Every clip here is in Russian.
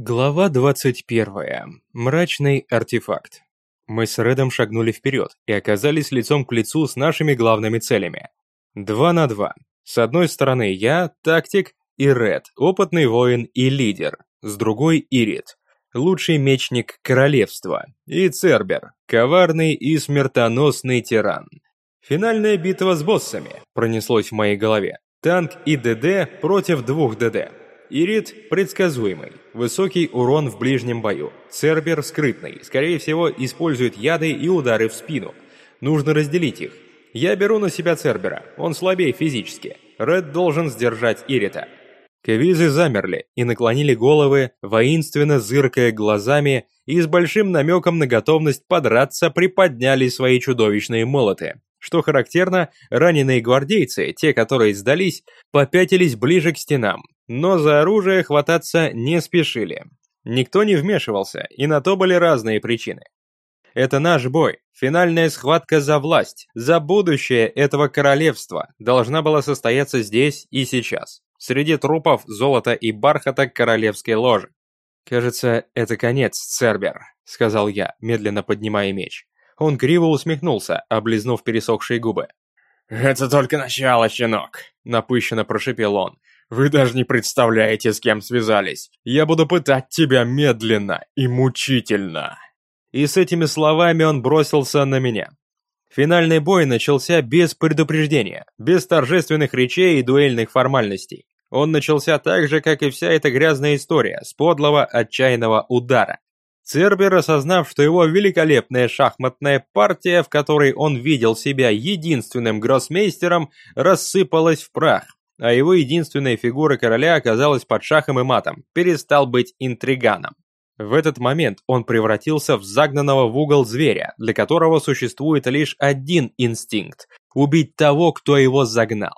Глава 21. Мрачный артефакт. Мы с Редом шагнули вперед и оказались лицом к лицу с нашими главными целями. Два на два. С одной стороны я, тактик, и Ред, опытный воин и лидер. С другой Ирит, лучший мечник королевства. И Цербер, коварный и смертоносный тиран. Финальная битва с боссами, пронеслось в моей голове. Танк и ДД против двух ДД. Ирит предсказуемый, высокий урон в ближнем бою. Цербер скрытный, скорее всего использует яды и удары в спину. Нужно разделить их. Я беру на себя Цербера, он слабее физически. Ред должен сдержать Ирита. Кавизы замерли и наклонили головы, воинственно зыркая глазами и с большим намеком на готовность подраться приподняли свои чудовищные молоты. Что характерно, раненые гвардейцы, те, которые сдались, попятились ближе к стенам, но за оружие хвататься не спешили. Никто не вмешивался, и на то были разные причины. Это наш бой, финальная схватка за власть, за будущее этого королевства должна была состояться здесь и сейчас, среди трупов, золота и бархата королевской ложи. «Кажется, это конец, Цербер», — сказал я, медленно поднимая меч. Он криво усмехнулся, облизнув пересохшие губы. «Это только начало, щенок», — напыщенно прошипел он. «Вы даже не представляете, с кем связались. Я буду пытать тебя медленно и мучительно». И с этими словами он бросился на меня. Финальный бой начался без предупреждения, без торжественных речей и дуэльных формальностей. Он начался так же, как и вся эта грязная история, с подлого отчаянного удара. Цербер, осознав, что его великолепная шахматная партия, в которой он видел себя единственным гроссмейстером, рассыпалась в прах, а его единственная фигура короля оказалась под шахом и матом, перестал быть интриганом. В этот момент он превратился в загнанного в угол зверя, для которого существует лишь один инстинкт – убить того, кто его загнал.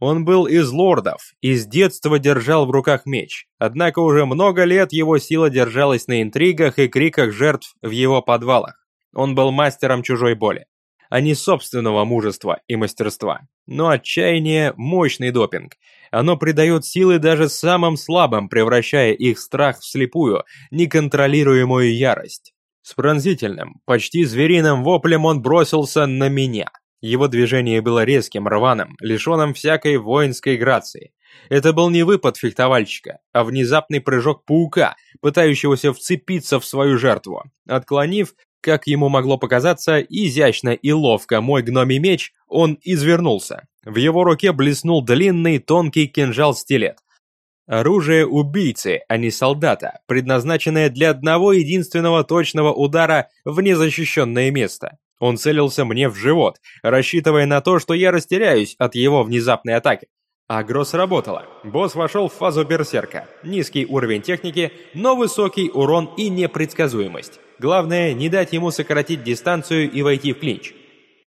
Он был из лордов и с детства держал в руках меч, однако уже много лет его сила держалась на интригах и криках жертв в его подвалах. Он был мастером чужой боли, а не собственного мужества и мастерства. Но отчаяние – мощный допинг. Оно придает силы даже самым слабым, превращая их страх в слепую, неконтролируемую ярость. С пронзительным, почти звериным воплем он бросился на меня. Его движение было резким, рваным, лишенным всякой воинской грации. Это был не выпад фехтовальщика, а внезапный прыжок паука, пытающегося вцепиться в свою жертву. Отклонив, как ему могло показаться, изящно и ловко мой гномий меч, он извернулся. В его руке блеснул длинный тонкий кинжал-стилет. Оружие убийцы, а не солдата, предназначенное для одного единственного точного удара в незащищенное место. Он целился мне в живот, рассчитывая на то, что я растеряюсь от его внезапной атаки. Агро сработало. Босс вошел в фазу берсерка. Низкий уровень техники, но высокий урон и непредсказуемость. Главное, не дать ему сократить дистанцию и войти в клинч.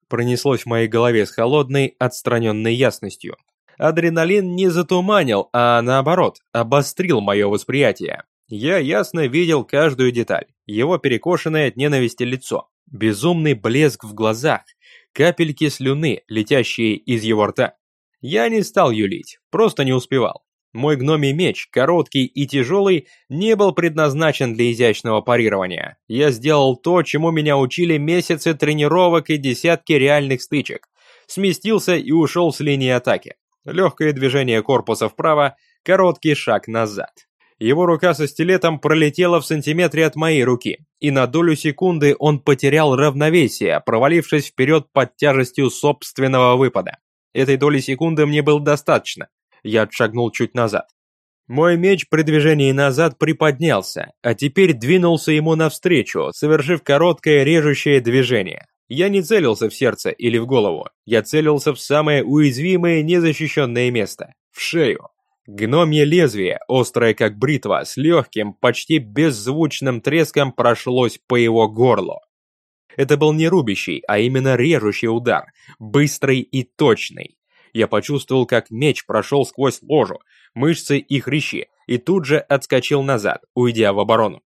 Пронеслось в моей голове с холодной, отстраненной ясностью. Адреналин не затуманил, а наоборот, обострил мое восприятие. Я ясно видел каждую деталь. Его перекошенное от ненависти лицо, безумный блеск в глазах, капельки слюны, летящие из его рта. Я не стал юлить, просто не успевал. Мой гномий меч, короткий и тяжелый, не был предназначен для изящного парирования. Я сделал то, чему меня учили месяцы тренировок и десятки реальных стычек. Сместился и ушел с линии атаки. Легкое движение корпуса вправо, короткий шаг назад. Его рука со стилетом пролетела в сантиметре от моей руки, и на долю секунды он потерял равновесие, провалившись вперед под тяжестью собственного выпада. Этой доли секунды мне было достаточно. Я отшагнул чуть назад. Мой меч при движении назад приподнялся, а теперь двинулся ему навстречу, совершив короткое режущее движение. Я не целился в сердце или в голову, я целился в самое уязвимое незащищенное место – в шею. Гномье лезвие, острое как бритва, с легким, почти беззвучным треском прошлось по его горлу. Это был не рубящий, а именно режущий удар, быстрый и точный. Я почувствовал, как меч прошел сквозь ложу, мышцы и хрящи, и тут же отскочил назад, уйдя в оборону.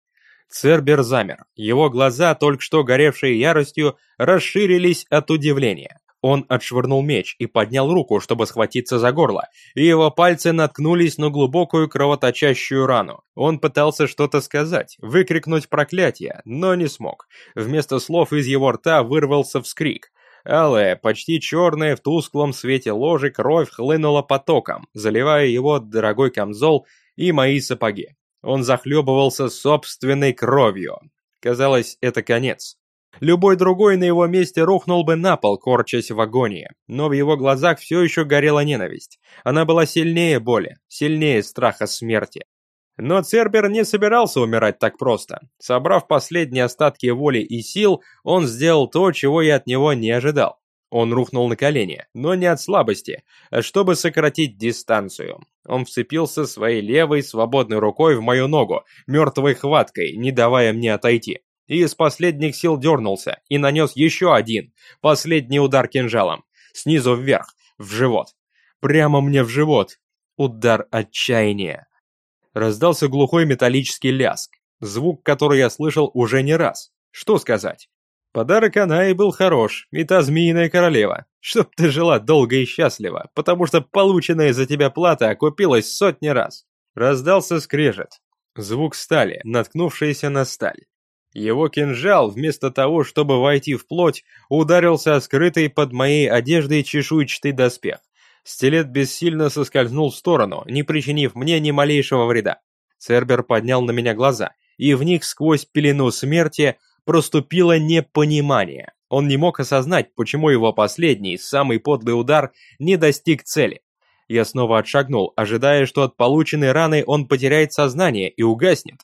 Цербер замер, его глаза, только что горевшие яростью, расширились от удивления. Он отшвырнул меч и поднял руку, чтобы схватиться за горло, и его пальцы наткнулись на глубокую кровоточащую рану. Он пытался что-то сказать, выкрикнуть проклятие, но не смог. Вместо слов из его рта вырвался вскрик. Алая, почти черная в тусклом свете ложи кровь хлынула потоком, заливая его дорогой камзол и мои сапоги. Он захлебывался собственной кровью. Казалось, это конец. Любой другой на его месте рухнул бы на пол, корчась в агонии. Но в его глазах все еще горела ненависть. Она была сильнее боли, сильнее страха смерти. Но Цербер не собирался умирать так просто. Собрав последние остатки воли и сил, он сделал то, чего я от него не ожидал. Он рухнул на колени, но не от слабости, а чтобы сократить дистанцию. Он вцепился своей левой свободной рукой в мою ногу, мертвой хваткой, не давая мне отойти и из последних сил дернулся и нанес еще один, последний удар кинжалом, снизу вверх, в живот. Прямо мне в живот. Удар отчаяния. Раздался глухой металлический ляск, звук, который я слышал уже не раз. Что сказать? Подарок Анаи был хорош, и та змеиная королева. Чтоб ты жила долго и счастливо, потому что полученная за тебя плата окупилась сотни раз. Раздался скрежет. Звук стали, наткнувшийся на сталь. Его кинжал, вместо того, чтобы войти в плоть, ударился о скрытый под моей одеждой чешуйчатый доспех. Стилет бессильно соскользнул в сторону, не причинив мне ни малейшего вреда. Цербер поднял на меня глаза, и в них сквозь пелену смерти проступило непонимание. Он не мог осознать, почему его последний, самый подлый удар не достиг цели. Я снова отшагнул, ожидая, что от полученной раны он потеряет сознание и угаснет.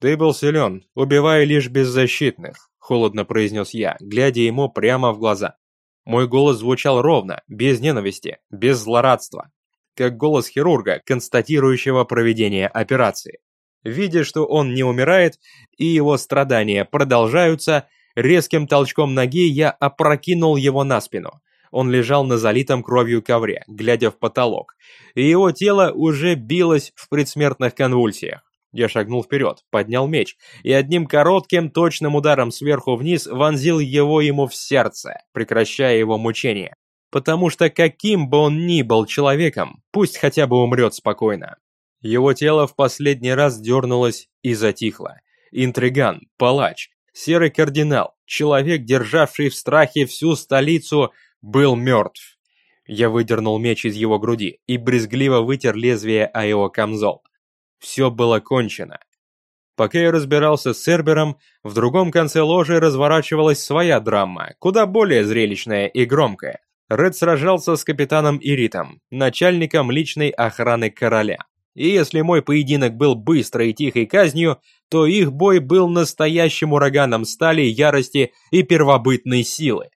«Ты был силен, убивая лишь беззащитных», — холодно произнес я, глядя ему прямо в глаза. Мой голос звучал ровно, без ненависти, без злорадства, как голос хирурга, констатирующего проведение операции. Видя, что он не умирает и его страдания продолжаются, резким толчком ноги я опрокинул его на спину. Он лежал на залитом кровью ковре, глядя в потолок, и его тело уже билось в предсмертных конвульсиях. Я шагнул вперед, поднял меч и одним коротким точным ударом сверху вниз вонзил его ему в сердце, прекращая его мучение. Потому что каким бы он ни был человеком, пусть хотя бы умрет спокойно. Его тело в последний раз дернулось и затихло. Интриган, палач, серый кардинал, человек, державший в страхе всю столицу, был мертв. Я выдернул меч из его груди и брезгливо вытер лезвие о его камзол. Все было кончено. Пока я разбирался с Сербером, в другом конце ложи разворачивалась своя драма, куда более зрелищная и громкая. Ред сражался с капитаном Иритом, начальником личной охраны короля. И если мой поединок был быстрой и тихой казнью, то их бой был настоящим ураганом стали, ярости и первобытной силы.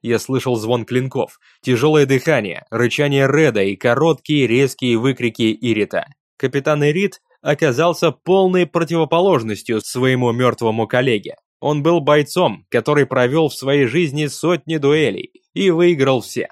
Я слышал звон клинков, тяжелое дыхание, рычание Реда и короткие резкие выкрики Ирита. Капитан Ирит оказался полной противоположностью своему мертвому коллеге. Он был бойцом, который провел в своей жизни сотни дуэлей и выиграл все.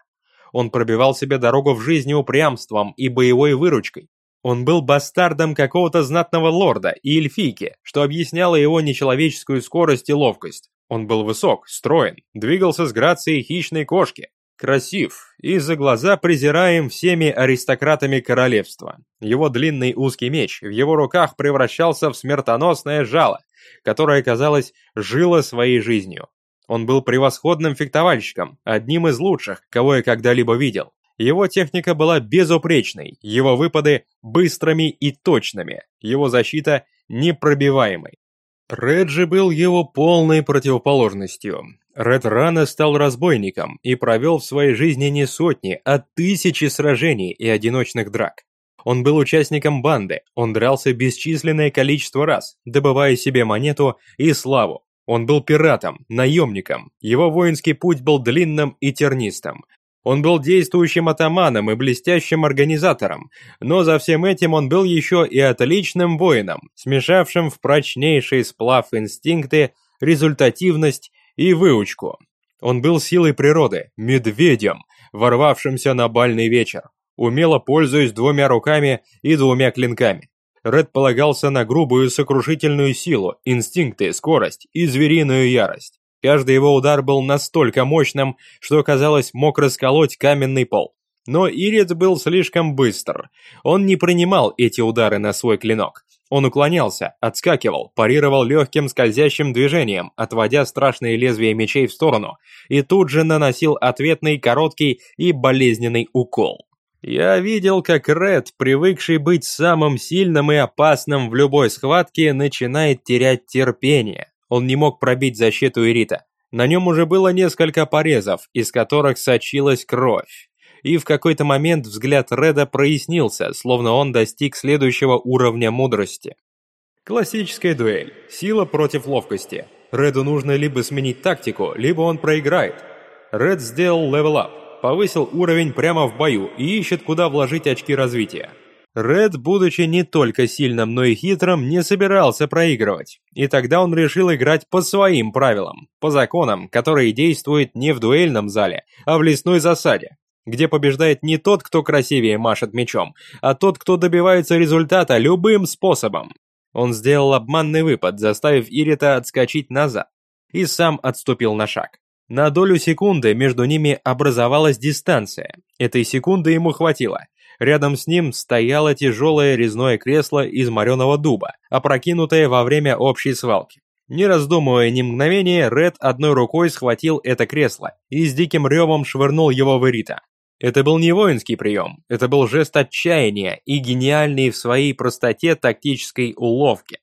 Он пробивал себе дорогу в жизни упрямством и боевой выручкой. Он был бастардом какого-то знатного лорда и эльфийки, что объясняло его нечеловеческую скорость и ловкость. Он был высок, строен, двигался с грацией хищной кошки, красив и за глаза презираем всеми аристократами королевства. Его длинный узкий меч в его руках превращался в смертоносное жало, которое, казалось, жило своей жизнью. Он был превосходным фехтовальщиком, одним из лучших, кого я когда-либо видел. Его техника была безупречной, его выпады быстрыми и точными, его защита непробиваемой. Реджи был его полной противоположностью. Ред рано стал разбойником и провел в своей жизни не сотни, а тысячи сражений и одиночных драк. Он был участником банды, он дрался бесчисленное количество раз, добывая себе монету и славу. Он был пиратом, наемником, его воинский путь был длинным и тернистым. Он был действующим атаманом и блестящим организатором, но за всем этим он был еще и отличным воином, смешавшим в прочнейший сплав инстинкты, результативность и выучку. Он был силой природы, медведем, ворвавшимся на бальный вечер, умело пользуясь двумя руками и двумя клинками. Ред полагался на грубую сокрушительную силу, инстинкты, скорость и звериную ярость. Каждый его удар был настолько мощным, что, казалось, мог расколоть каменный пол. Но Ирид был слишком быстр. Он не принимал эти удары на свой клинок. Он уклонялся, отскакивал, парировал легким скользящим движением, отводя страшные лезвия мечей в сторону, и тут же наносил ответный короткий и болезненный укол. Я видел, как Ред, привыкший быть самым сильным и опасным в любой схватке, начинает терять терпение. Он не мог пробить защиту Ирита. На нем уже было несколько порезов, из которых сочилась кровь и в какой-то момент взгляд Реда прояснился, словно он достиг следующего уровня мудрости. Классическая дуэль. Сила против ловкости. Реду нужно либо сменить тактику, либо он проиграет. Ред сделал левел-ап, повысил уровень прямо в бою и ищет, куда вложить очки развития. Ред, будучи не только сильным, но и хитрым, не собирался проигрывать. И тогда он решил играть по своим правилам, по законам, которые действуют не в дуэльном зале, а в лесной засаде где побеждает не тот, кто красивее машет мечом, а тот, кто добивается результата любым способом. Он сделал обманный выпад, заставив Ирита отскочить назад, и сам отступил на шаг. На долю секунды между ними образовалась дистанция. Этой секунды ему хватило. Рядом с ним стояло тяжелое резное кресло из мореного дуба, опрокинутое во время общей свалки. Не раздумывая ни мгновения, Ред одной рукой схватил это кресло и с диким ревом швырнул его в Ирита. Это был не воинский прием, это был жест отчаяния и гениальный в своей простоте тактической уловки.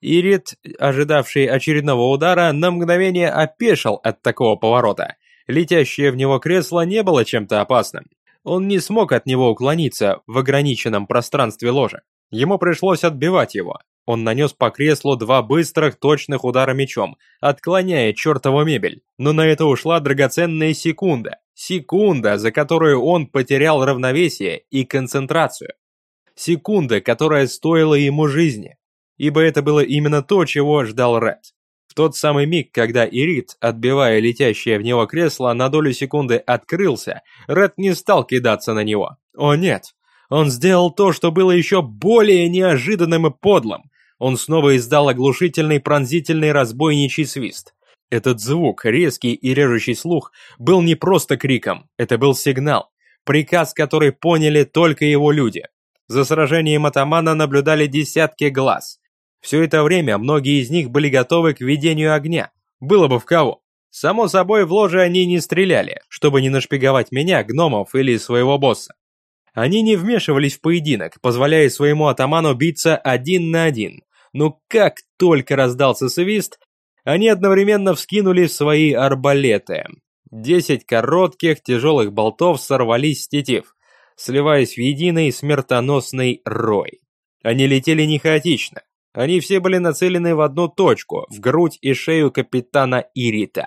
Ирит, ожидавший очередного удара, на мгновение опешил от такого поворота. Летящее в него кресло не было чем-то опасным. Он не смог от него уклониться в ограниченном пространстве ложа. Ему пришлось отбивать его. Он нанес по креслу два быстрых, точных удара мечом, отклоняя чертову мебель. Но на это ушла драгоценная секунда. Секунда, за которую он потерял равновесие и концентрацию. Секунда, которая стоила ему жизни. Ибо это было именно то, чего ждал Ред. В тот самый миг, когда Ирит, отбивая летящее в него кресло, на долю секунды открылся, Ред не стал кидаться на него. О нет, он сделал то, что было еще более неожиданным и подлым. Он снова издал оглушительный пронзительный разбойничий свист. Этот звук, резкий и режущий слух, был не просто криком, это был сигнал, приказ, который поняли только его люди. За сражением атамана наблюдали десятки глаз. Все это время многие из них были готовы к ведению огня. Было бы в кого. Само собой, в ложе они не стреляли, чтобы не нашпиговать меня, гномов или своего босса. Они не вмешивались в поединок, позволяя своему атаману биться один на один. Но как только раздался свист, они одновременно вскинули свои арбалеты. Десять коротких тяжелых болтов сорвались с тетив, сливаясь в единый смертоносный рой. Они летели не хаотично. Они все были нацелены в одну точку, в грудь и шею капитана Ирита.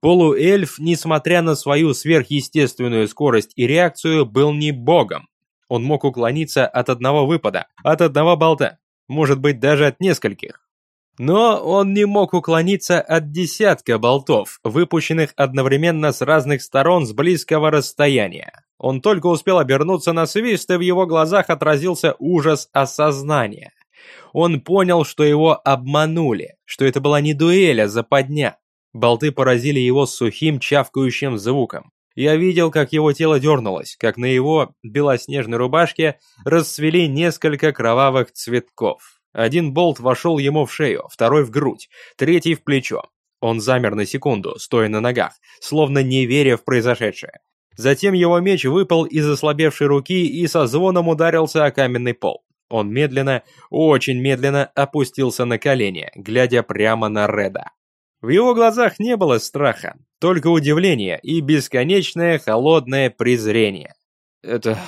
Полуэльф, несмотря на свою сверхъестественную скорость и реакцию, был не богом. Он мог уклониться от одного выпада, от одного болта, может быть даже от нескольких. Но он не мог уклониться от десятка болтов, выпущенных одновременно с разных сторон с близкого расстояния. Он только успел обернуться на свист, и в его глазах отразился ужас осознания. Он понял, что его обманули, что это была не дуэль, а западня. Болты поразили его сухим чавкающим звуком. Я видел, как его тело дернулось, как на его белоснежной рубашке расцвели несколько кровавых цветков. Один болт вошел ему в шею, второй в грудь, третий в плечо. Он замер на секунду, стоя на ногах, словно не веря в произошедшее. Затем его меч выпал из ослабевшей руки и со звоном ударился о каменный пол. Он медленно, очень медленно опустился на колени, глядя прямо на Реда. В его глазах не было страха, только удивление и бесконечное холодное презрение. «Это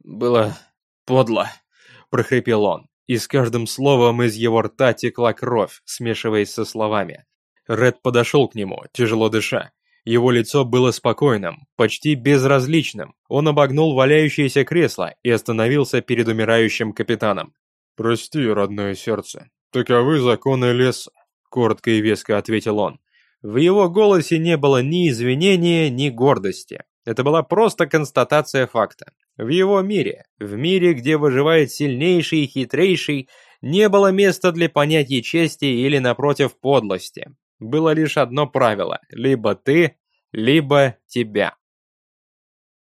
было подло», – прохрипел он и с каждым словом из его рта текла кровь, смешиваясь со словами. Ред подошел к нему, тяжело дыша. Его лицо было спокойным, почти безразличным. Он обогнул валяющееся кресло и остановился перед умирающим капитаном. «Прости, родное сердце, таковы законы леса», — коротко и веско ответил он. В его голосе не было ни извинения, ни гордости. Это была просто констатация факта. В его мире, в мире, где выживает сильнейший и хитрейший, не было места для понятий чести или, напротив, подлости. Было лишь одно правило – либо ты, либо тебя.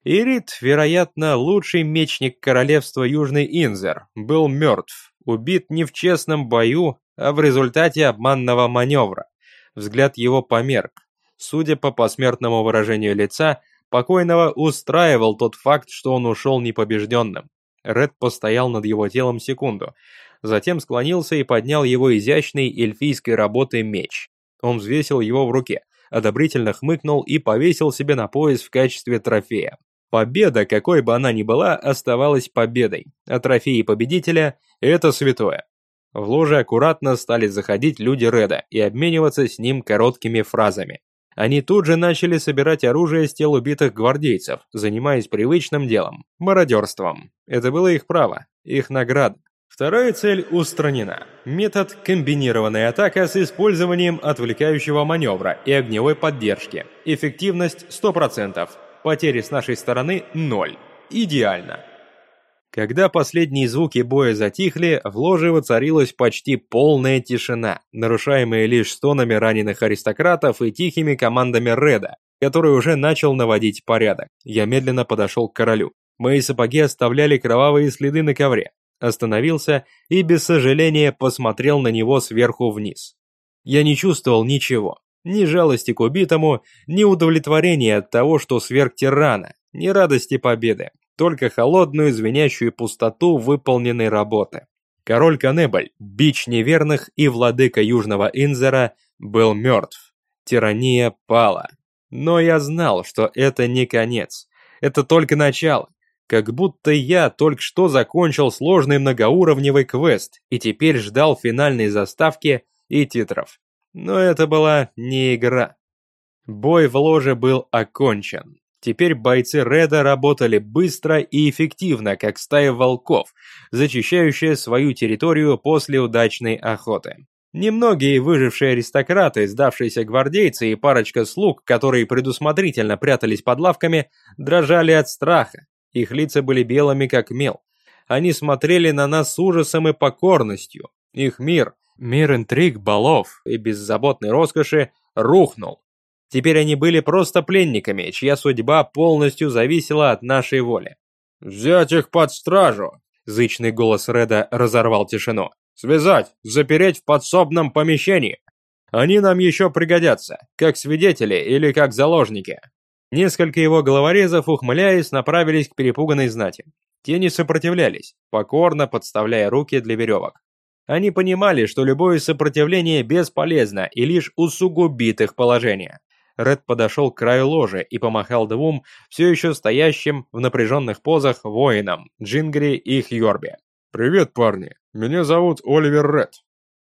Ирит, вероятно, лучший мечник королевства Южный Инзер, был мертв, убит не в честном бою, а в результате обманного маневра. Взгляд его померк. Судя по посмертному выражению лица, покойного устраивал тот факт, что он ушел непобежденным. Ред постоял над его телом секунду, затем склонился и поднял его изящный эльфийской работы меч. Он взвесил его в руке, одобрительно хмыкнул и повесил себе на пояс в качестве трофея. Победа, какой бы она ни была, оставалась победой, а трофеи победителя – это святое. В ложе аккуратно стали заходить люди Реда и обмениваться с ним короткими фразами. Они тут же начали собирать оружие с тел убитых гвардейцев, занимаясь привычным делом – мародерством. Это было их право, их награда. Вторая цель устранена. Метод комбинированная атака с использованием отвлекающего маневра и огневой поддержки. Эффективность 100%. Потери с нашей стороны – 0. Идеально. Когда последние звуки боя затихли, в ложе воцарилась почти полная тишина, нарушаемая лишь стонами раненых аристократов и тихими командами Реда, который уже начал наводить порядок. Я медленно подошел к королю. Мои сапоги оставляли кровавые следы на ковре. Остановился и без сожаления посмотрел на него сверху вниз. Я не чувствовал ничего. Ни жалости к убитому, ни удовлетворения от того, что сверг тирана, ни радости победы только холодную звенящую пустоту выполненной работы. Король Канебль, бич неверных и владыка Южного Инзера, был мертв. Тирания пала. Но я знал, что это не конец. Это только начало. Как будто я только что закончил сложный многоуровневый квест и теперь ждал финальной заставки и титров. Но это была не игра. Бой в ложе был окончен. Теперь бойцы Реда работали быстро и эффективно, как стая волков, зачищающая свою территорию после удачной охоты. Немногие выжившие аристократы, сдавшиеся гвардейцы и парочка слуг, которые предусмотрительно прятались под лавками, дрожали от страха. Их лица были белыми, как мел. Они смотрели на нас с ужасом и покорностью. Их мир, мир интриг, балов и беззаботной роскоши, рухнул. Теперь они были просто пленниками, чья судьба полностью зависела от нашей воли. «Взять их под стражу!» Зычный голос Реда разорвал тишину. «Связать! Запереть в подсобном помещении! Они нам еще пригодятся, как свидетели или как заложники!» Несколько его головорезов, ухмыляясь, направились к перепуганной знати. Те не сопротивлялись, покорно подставляя руки для веревок. Они понимали, что любое сопротивление бесполезно и лишь усугубит их положение. Ред подошел к краю ложи и помахал двум, все еще стоящим в напряженных позах воинам, Джингри и Хьорби. «Привет, парни. Меня зовут Оливер Ред.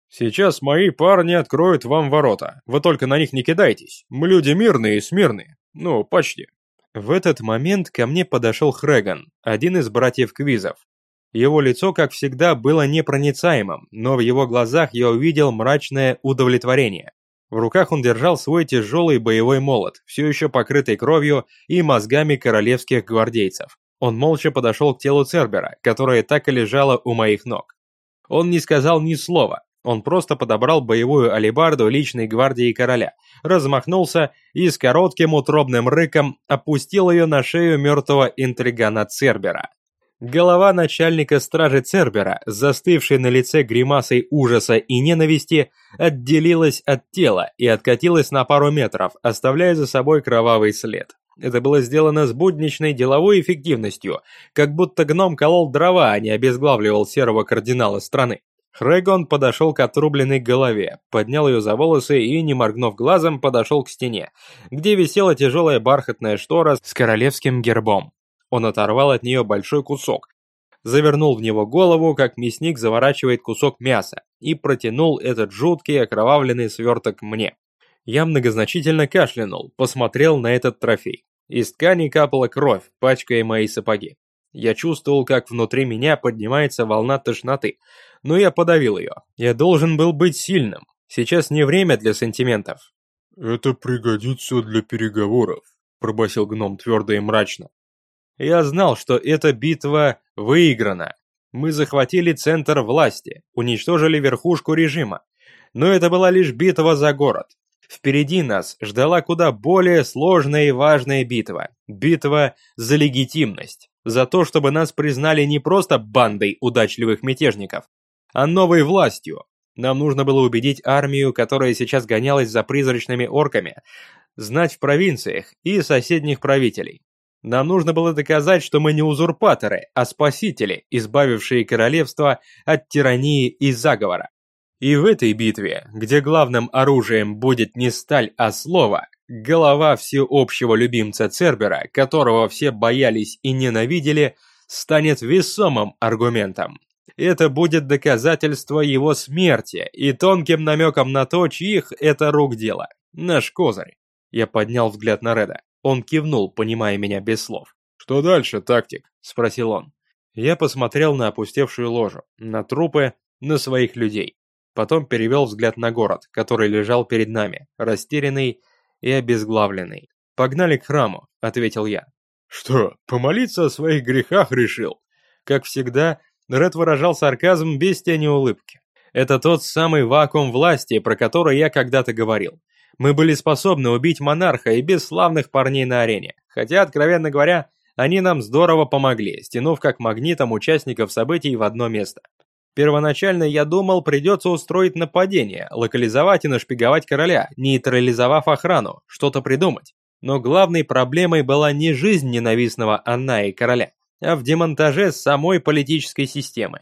Сейчас мои парни откроют вам ворота. Вы только на них не кидайтесь. Мы люди мирные и смирные. Ну, почти». В этот момент ко мне подошел Хреган, один из братьев Квизов. Его лицо, как всегда, было непроницаемым, но в его глазах я увидел мрачное удовлетворение. В руках он держал свой тяжелый боевой молот, все еще покрытый кровью и мозгами королевских гвардейцев. Он молча подошел к телу Цербера, которое так и лежало у моих ног. Он не сказал ни слова, он просто подобрал боевую алебарду личной гвардии короля, размахнулся и с коротким утробным рыком опустил ее на шею мертвого интригана Цербера. Голова начальника стражи Цербера, застывшей на лице гримасой ужаса и ненависти, отделилась от тела и откатилась на пару метров, оставляя за собой кровавый след. Это было сделано с будничной деловой эффективностью, как будто гном колол дрова, а не обезглавливал серого кардинала страны. Хрегон подошел к отрубленной голове, поднял ее за волосы и, не моргнув глазом, подошел к стене, где висела тяжелая бархатная штора с королевским гербом. Он оторвал от нее большой кусок, завернул в него голову, как мясник заворачивает кусок мяса, и протянул этот жуткий окровавленный сверток мне. Я многозначительно кашлянул, посмотрел на этот трофей. Из ткани капала кровь, пачкая мои сапоги. Я чувствовал, как внутри меня поднимается волна тошноты, но я подавил ее. Я должен был быть сильным. Сейчас не время для сантиментов. «Это пригодится для переговоров», – пробасил гном твердо и мрачно. Я знал, что эта битва выиграна. Мы захватили центр власти, уничтожили верхушку режима. Но это была лишь битва за город. Впереди нас ждала куда более сложная и важная битва. Битва за легитимность. За то, чтобы нас признали не просто бандой удачливых мятежников, а новой властью. Нам нужно было убедить армию, которая сейчас гонялась за призрачными орками, знать в провинциях и соседних правителей. Нам нужно было доказать, что мы не узурпаторы, а спасители, избавившие королевство от тирании и заговора. И в этой битве, где главным оружием будет не сталь, а слово, голова всеобщего любимца Цербера, которого все боялись и ненавидели, станет весомым аргументом. Это будет доказательство его смерти и тонким намеком на то, чьих это рук дело. Наш козырь. Я поднял взгляд на Реда. Он кивнул, понимая меня без слов. «Что дальше, тактик?» – спросил он. Я посмотрел на опустевшую ложу, на трупы, на своих людей. Потом перевел взгляд на город, который лежал перед нами, растерянный и обезглавленный. «Погнали к храму», — ответил я. «Что, помолиться о своих грехах решил?» Как всегда, Ред выражал сарказм без тени улыбки. Это тот самый вакуум власти, про который я когда-то говорил. Мы были способны убить монарха и бесславных парней на арене, хотя, откровенно говоря, они нам здорово помогли, стянув как магнитом участников событий в одно место. Первоначально я думал, придется устроить нападение, локализовать и нашпиговать короля, нейтрализовав охрану, что-то придумать. Но главной проблемой была не жизнь ненавистного Анна и короля, а в демонтаже самой политической системы.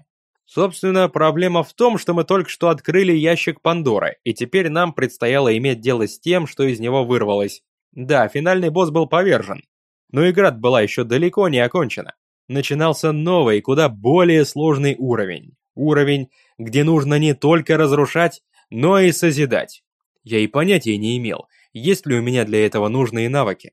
Собственно, проблема в том, что мы только что открыли ящик Пандоры, и теперь нам предстояло иметь дело с тем, что из него вырвалось. Да, финальный босс был повержен, но игра была еще далеко не окончена. Начинался новый, куда более сложный уровень. Уровень, где нужно не только разрушать, но и созидать. Я и понятия не имел, есть ли у меня для этого нужные навыки.